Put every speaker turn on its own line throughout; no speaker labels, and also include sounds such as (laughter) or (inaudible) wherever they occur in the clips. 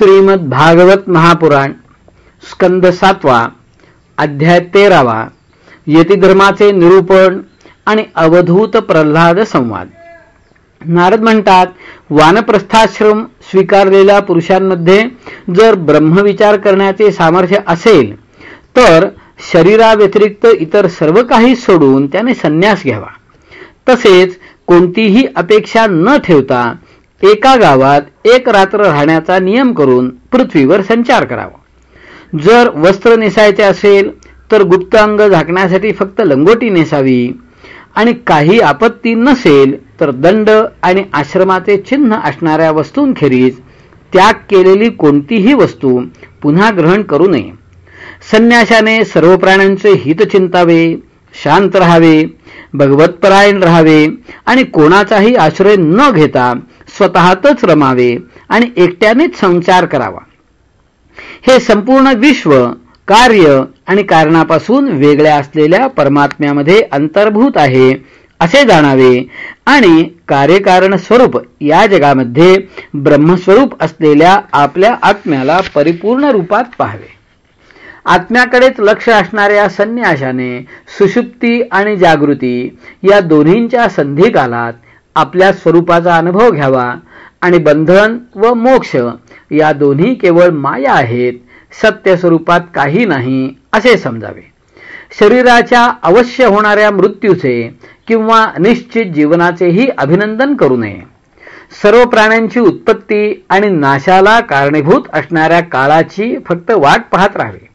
श्रीमद भागवत महापुराण स्कंद सातवा अध्याय तेरावा यतिधर्माचे निरूपण आणि अवधूत प्रल्हाद संवाद. नारद म्हणतात वानप्रस्थाश्रम स्वीकारलेल्या पुरुषांमध्ये जर ब्रह्मविचार करण्याचे सामर्थ्य असेल तर शरीराव्यतिरिक्त इतर सर्व काही सोडून त्याने संन्यास घ्यावा. तसेच कोणतीही अपेक्षा न ठेवता एका गावात एक रात्र राहण्याचा नियम करून पृथ्वीवर संचार करावा. जर वस्त्र नेसायचे असेल तर गुप्त अंग झाकण्यासाठी फक्त लंगोटी नेसावी. आणि काही आपत्ती नसेल तर दंड आणि आश्रमाचे चिन्ह असणाऱ्या वस्तूंखेरीज त्याग केलेली कोणतीही वस्तू पुन्हा ग्रहण करू नये. संन्याशाने सर्व प्राण्यांचे हित चिंतावे शांत राहावे भगवतपरायण राहावे आणि कोणाचाही आश्रय न घेता स्वतःतच रमावे आणि एकट्यानेच संचार करावा. हे संपूर्ण विश्व कार्य आणि कारणापासून वेगळ्या असलेल्या परमात्म्यामध्ये अंतर्भूत आहे असे जाणावे आणि कार्यकारण स्वरूप या जगामध्ये ब्रह्मस्वरूप असलेल्या आपल्या आत्म्याला परिपूर्ण रूपात पाहावे. आत्म्याकडेच लक्ष असणाऱ्या संन्याशाने सुषुप्ती आणि जागृती या दोन्हींच्या संधी कालात आपल्या स्वरूपाचा अनुभव घ्यावा आणि बंधन व मोक्ष या दोन्ही केवळ माया आहेत सत्य स्वरूपात काही नाही असे समजावे. शरीराच्या अवश्य होणाऱ्या मृत्यूचे किंवा निश्चित जीवनाचेही अभिनंदन करू नये. सर्व प्राण्यांची उत्पत्ती आणि नाशाला कारणीभूत असणाऱ्या काळाची फक्त वाट पाहत राहावी.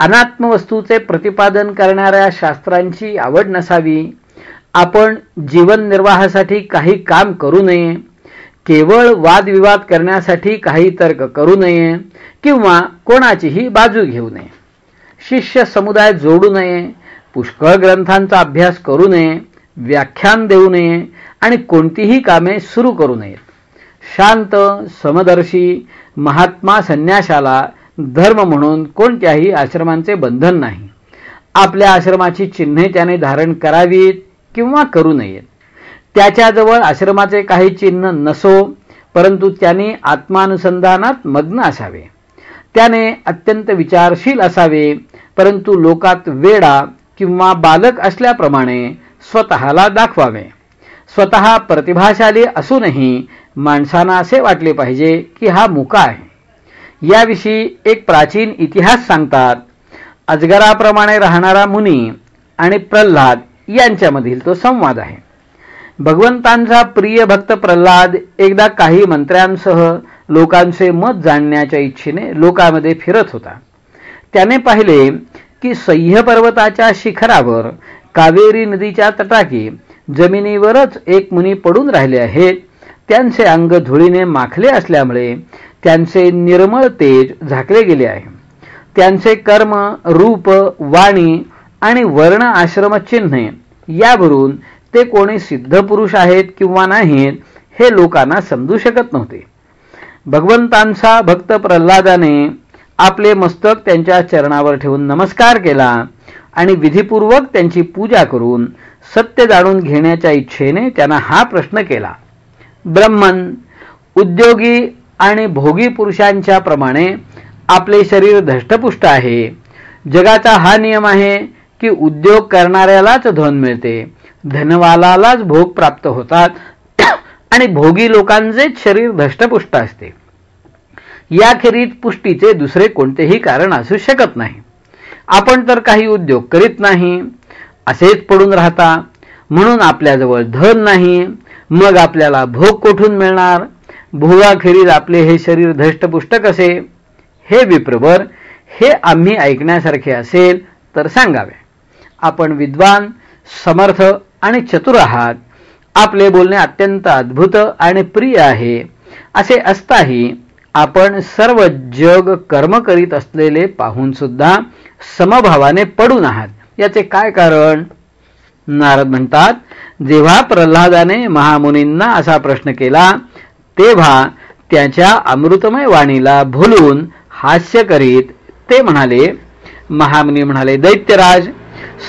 अनात्म वस्तूचे प्रतिपादन करणाऱ्या शास्त्रांची आवड नसावी आपण जीवन निर्वाहासाठी काही काम करू नये केवळ वादविवाद करण्यासाठी काही तर्क करू नये किंवा कोणाचीही बाजू घेऊ नये. शिष्य समुदाय जोडू नये पुष्कळ ग्रंथांचा अभ्यास करू नये व्याख्यान देऊ नये आणि कोणतीही कामे सुरू करू नयेत शांत समदर्शी महात्मा संन्याशाला धर्म म्हणून कोणत्याही आश्रमांचे बंधन नाही. आपल्या आश्रमाची चिन्हे त्याने धारण करावीत किंवा करू नयेत. त्याच्याजवळ आश्रमाचे काही चिन्ह नसो परंतु त्याने आत्मानुसंधानात मग्न असावे. त्याने अत्यंत विचारशील असावे परंतु लोकात वेडा किंवा बालक असल्याप्रमाणे स्वतःला दाखवावे. स्वतः प्रतिभाशाली असूनही माणसांना असे वाटले पाहिजे की हा मुका आहे. याविषयी एक प्राचीन इतिहास सांगतात. अजगराप्रमाणे राहणारा मुनी आणि प्रल्हाद यांच्यामधील तो संवाद आहे. भगवंतांचा प्रिय भक्त प्रल्हाद एकदा काही मंत्र्यांसह लोकांचे मत जाणण्याच्या इच्छेने लोकांमध्ये फिरत होता. त्याने पाहिले की सह्य पर्वताच्या शिखरावर कावेरी नदीच्या तटाकी जमिनीवरच एक मुनी पडून राहिले आहेत. त्यांचे अंग धुळीने माखले असल्यामुळे त्यांचे निर्मळ तेज झाकले गेले आहे. त्यांचे कर्म रूप वाणी आणि वर्ण आश्रम चिन्हे. यावरून ते कोणी सिद्ध पुरुष आहेत किंवा नाहीत हे लोकांना समजू शकत नव्हते. भगवंतांचा भक्त प्रल्हादाने आपले मस्तक त्यांच्या चरणावर ठेवून नमस्कार केला आणि विधीपूर्वक त्यांची पूजा करून सत्य जाणून घेण्याच्या इच्छेने त्यांना हा प्रश्न केला. ब्रह्मन उद्योगी आणि भोगी पुरुषांच्या प्रमाणे आपले शरीर धष्टपुष्ट आहे. जगाचा हा नियम आहे की उद्योग करणाऱ्यालाच धन मिळते. धनवालालाच भोग प्राप्त होतात. (clears throat) आणि भोगी लोकांचेच शरीर धष्टपुष्ट असते. याखेरीज पुष्टीचे दुसरे कोणतेही कारण असू शकत नाही. आपण तर काही उद्योग करीत नाही. असेच पडून राहता. म्हणून आपल्याजवळ धन नाही. मग आपल्याला भोग कोठून मिळणार? भोगाखेरीज आपले हे शरीर धष्टपुष्ट कसे? हे विप्रवर हे आम्ही ऐकण्यासारखे असेल तर सांगावे. आपण विद्वान समर्थ आणि चतुर आहात. आपले बोलणे अत्यंत अद्भुत आणि प्रिय आहे. असे असताही आपण सर्व जग कर्म करीत असलेले पाहून सुद्धा समभावाने पडून आहात. याचे काय कारण? नारद म्हणतात जेव्हा प्रल्हादाने महामुनींना असा प्रश्न केला तेव्हा त्याच्या अमृतमय वाणीला भुलून हास्य करीत ते म्हणाले महामुनी म्हणाले दैत्यराज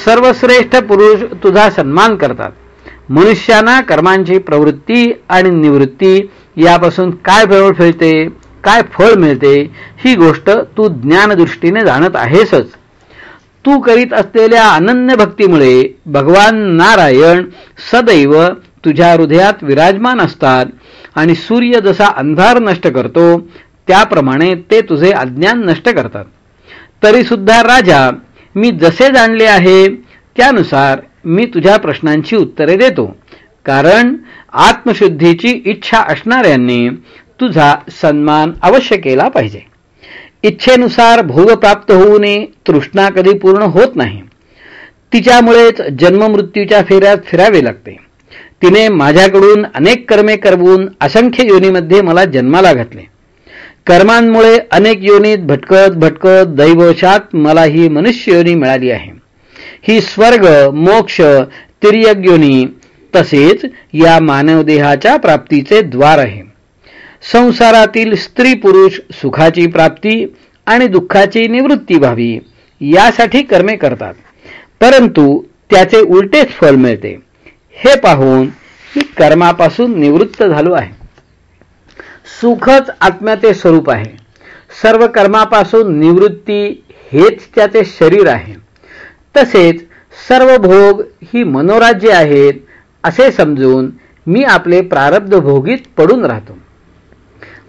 सर्वश्रेष्ठ पुरुष तुझा सन्मान करतात. मनुष्याना कर्मांची प्रवृत्ती आणि निवृत्ती यापासून काय फळ फिरते काय फळ मिळते ही गोष्ट तू ज्ञानदृष्टीने जाणत आहेसच. तू करीत असलेल्या अनन्य भक्तीमुळे भगवान नारायण सदैव तुझ्या हृदयात विराजमान असतात आणि सूर्य जसा अंधार नष्ट करतो त्याप्रमाणे ते तुझे अज्ञान नष्ट करतात. तरी सुद्धा राजा मी जसे जाणले आहे त्यानुसार मी तुझ्या प्रश्नांची उत्तरे देतो. कारण आत्मशुद्धीची इच्छा असणाऱ्यांनी तुझा सन्मान अवश्य केला पाहिजे. इच्छेनुसार भोग प्राप्त होऊ नये तृष्णा कधी पूर्ण होत नाही. तिच्यामुळेच जन्ममृत्यूच्या फेऱ्यात फिरावे लागते. तिने माझ्याकडून अनेक कर्मे करवून असंख्य योनीमध्ये मला जन्माला घातले. कर्मांमुळे अनेक योनीत भटकत भटकत दैवशात मला ही मनुष्य योनी मिळाली आहे. ही स्वर्ग मोक्ष तिर्यक योनी तसेच या मानवदेहाच्या प्राप्तीचे द्वार आहे. संसारातील स्त्री पुरुष सुखाची प्राप्ती आणि दुःखाची निवृत्ती व्हावी यासाठी कर्मे करतात. परंतु त्याचे उलटेच फल मिळते. हे पाहून मी कर्मापासून निवृत्त झालो आहे. सुखच आत्म्याचे स्वरूप आहे. सर्व कर्मापासून निवृत्ती हेच त्याचे शरीर आहे. तसेच सर्व भोग ही मनोराज्य आहेत असे समजून मी आपले प्रारब्ध भोगीत पडून राहतो.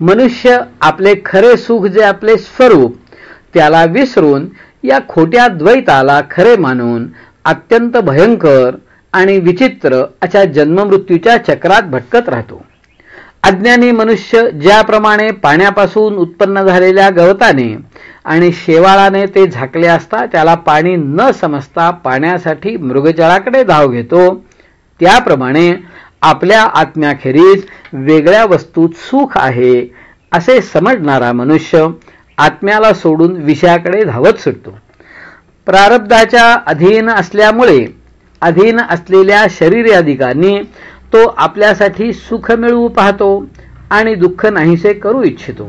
मनुष्य आपले खरे सुख जे आपले स्वरूप त्याला विसरून या खोट्या द्वैताला खरे मानून अत्यंत भयंकर आणि विचित्र अशा जन्ममृत्यूच्या चक्रात भटकत राहतो. अज्ञानी मनुष्य ज्याप्रमाणे पाण्यापासून उत्पन्न झालेल्या गवताने आणि शेवाळाने ते झाकले असता त्याला पाणी न समजता पाण्यासाठी मृगजळाकडे धाव घेतो त्याप्रमाणे आपल्या आत्म्याखेरीज वेगळ्या वस्तूत सुख आहे असे समजणारा मनुष्य आत्म्याला सोडून विषयाकडे धावत सुटतो. प्रारब्धाच्या अधीन असल्यामुळे अधीन असलेल्या शरीर अधिकांनी तो आपल्यासाठी सुख मिळवू पाहतो आणि दुःख नाहीसे करू इच्छितो.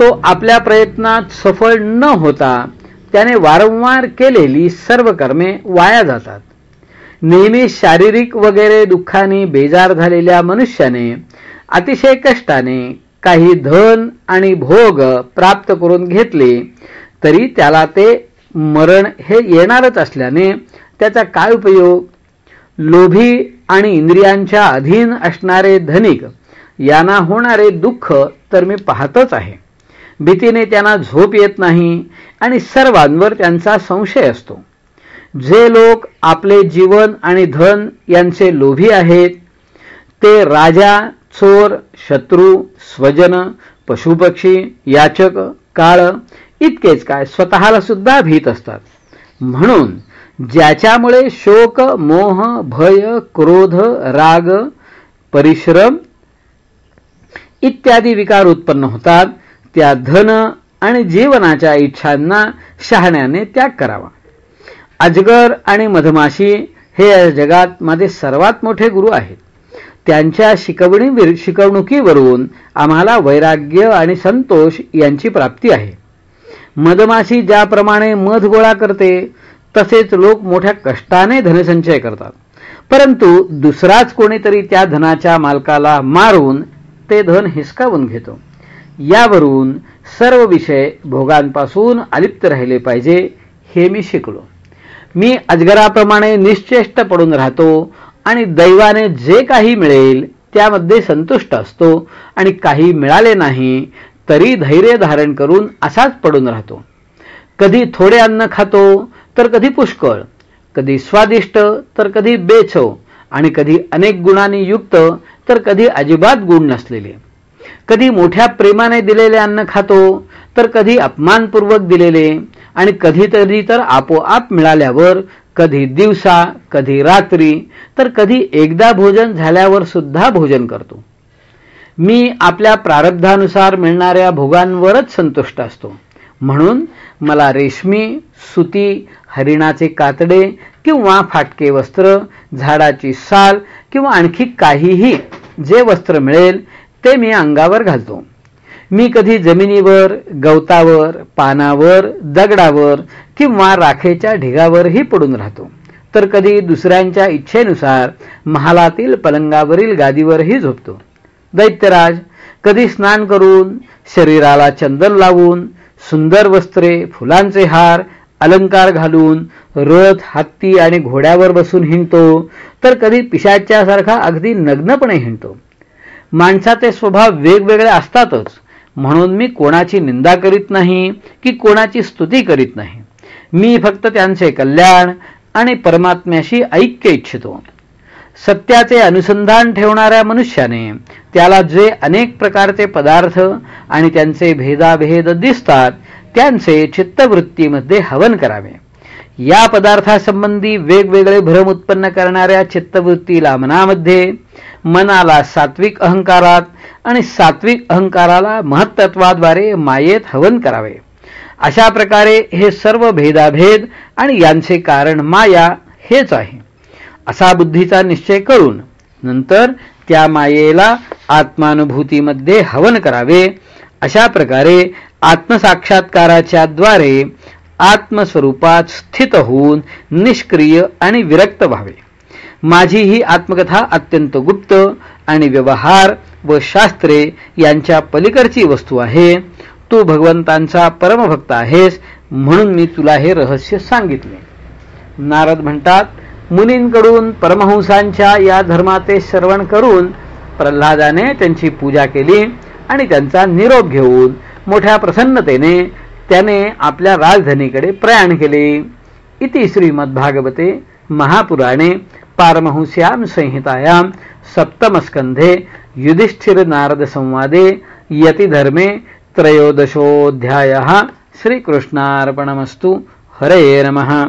तो आपल्या प्रयत्नात सफळ न होता त्याने वारंवार केलेली सर्व कर्मे वाया जातात. नेहमी शारीरिक वगैरे दुःखाने बेजार झालेल्या मनुष्याने अतिशय कष्टाने काही धन आणि भोग प्राप्त करून घेतले तरी त्याला ते मरण हे येणारच असल्याने त्याचा काय उपयोग? लोभी आणि इंद्रियांच्या अधीन असणारे धनिक यांना होणारे दुःख तर मी पाहतच आहे. भीतीने त्यांना झोप येत नाही आणि सर्वांवर त्यांचा संशय असतो. जे लोक आपले जीवन आणि धन यांचे लोभी आहेत ते राजा चोर शत्रू स्वजन पशुपक्षी याचक काळ इतकेच काय स्वतःला सुद्धा भीत असतात. म्हणून ज्याच्यामुळे शोक मोह भय क्रोध राग परिश्रम इत्यादी विकार उत्पन्न होतात. त्या धन आणि जीवनाच्या इच्छांना शहाण्याने त्याग करावा. अजगर आणि मधमाशी हे या जगात माझे सर्वात मोठे गुरु आहेत. त्यांच्या शिकवणी शिकवणुकीवरून आम्हाला वैराग्य आणि संतोष यांची प्राप्ती आहे. मधमाशी ज्याप्रमाणे मध गोळा करते तसेच लोक मोठ्या कष्टाने धनसंचय करतात. परंतु दुसराच कोणीतरी त्या धनाच्या मालकाला मारून ते धन हिसकावून घेतो. यावरून सर्व विषय भोगांपासून अलिप्त राहिले पाहिजे हे मी शिकलो. मी अजगराप्रमाणे निश्चेष्ट पडून राहतो आणि दैवाने जे काही मिळेल त्यामध्ये संतुष्ट असतो आणि काही मिळाले नाही तरी धैर्य धारण करून असाच पडून राहतो. कधी थोडे अन्न खातो तर कधी पुष्कळ कधी स्वादिष्ट तर कधी बेछव आणि कधी अनेक गुणांनी युक्त तर कधी अजिबात गुण नसलेले. कधी मोठ्या प्रेमाने दिलेले अन्न खातो तर कधी अपमानपूर्वक दिलेले आणि कधीतरी तर आपोआप मिळाल्यावर कधी दिवसा कधी रात्री तर कधी एकदा भोजन झाल्यावर सुद्धा भोजन करतो. मी आपल्या प्रारब्धानुसार मिळणाऱ्या भोगांवरच संतुष्ट असतो. म्हणून मला रेशमी सुती हरिणाचे कातडे किंवा फाटके वस्त्र झाडाची साल किंवा आणखी काहीही जे वस्त्र मिळेल ते मी अंगावर घालतो. मी कधी जमिनीवर गवतावर पानावर दगडावर किंवा राखेच्या ढिगावरही पडून राहतो. तर कधी दुसऱ्यांच्या इच्छेनुसार महालातील पलंगावरील गादीवरही झोपतो. दैत्यराज कधी स्नान करून शरीराला चंदन लावून सुंदर वस्त्रे फुलांचे हार अलंकार घालून रथ हत्ती आणि घोड्यावर बसून हिंडतो तर कधी पिशाच्यासारखा अगदी नग्नपणे हिंडतो. माणसाचे स्वभाव वेगवेगळे असतातच. म्हणून मी कोणाची निंदा करीत नाही की कोणाची स्तुती करीत नाही. मी फक्त त्यांचे कल्याण आणि परमात्म्याशी ऐक्य इच्छितो. सत्याचे अनुसंधान ठेवणाऱ्या मनुष्याने त्याला जे अनेक प्रकारचे पदार्थ आणि त्यांचे भेदाभेद दिसतात त्यांचे चित्तवृत्तीमध्ये हवन करावे. या पदार्थासंबंधी वेगवेगळे भ्रम उत्पन्न करणाऱ्या चित्तवृत्तीला मनामध्ये मनाला सात्विक अहंकारात आणि सात्विक अहंकाराला महत्त्वाद्वारे मायेत हवन करावे. अशा प्रकारे हे सर्व भेदाभेद आणि यांचे कारण माया हेच आहे. असा बुद्धीचा निश्चय करून नंतर त्या मायेला आत्मानुभूतीमध्ये हवन करावे. अशा प्रकारे आत्मसाक्षात्काराच्या द्वारे आत्मस्वरूपात स्थित होऊन निष्क्रिय आणि विरक्त व्हावे. माझी ही आत्मकथा अत्यंत गुप्त आणि व्यवहार व शास्त्रे यांच्या पलीकडची वस्तू आहे. तू भगवंतांचा परमभक्त आहेस म्हणून मी तुला हे रहस्य सांगितले. नारद म्हणतात मुनींकडून परमहंसांच्या या धर्माचे श्रवण करून प्रल्हादाने त्यांची पूजा केली आणि त्यांचा निरोप घेऊन मोठ्या प्रसन्नतेने त्याने आपल्या राजधानीकडे प्रयाण केले. इति श्रीमद्भागवते महापुराणे पारमहंस्यां संहितायां सप्तमस्कंधे युधिष्ठिर नारद संवादे यतिधर्मे त्रयोदशोऽध्यायः. श्रीकृष्णार्पणमस्तु. हरे नमः.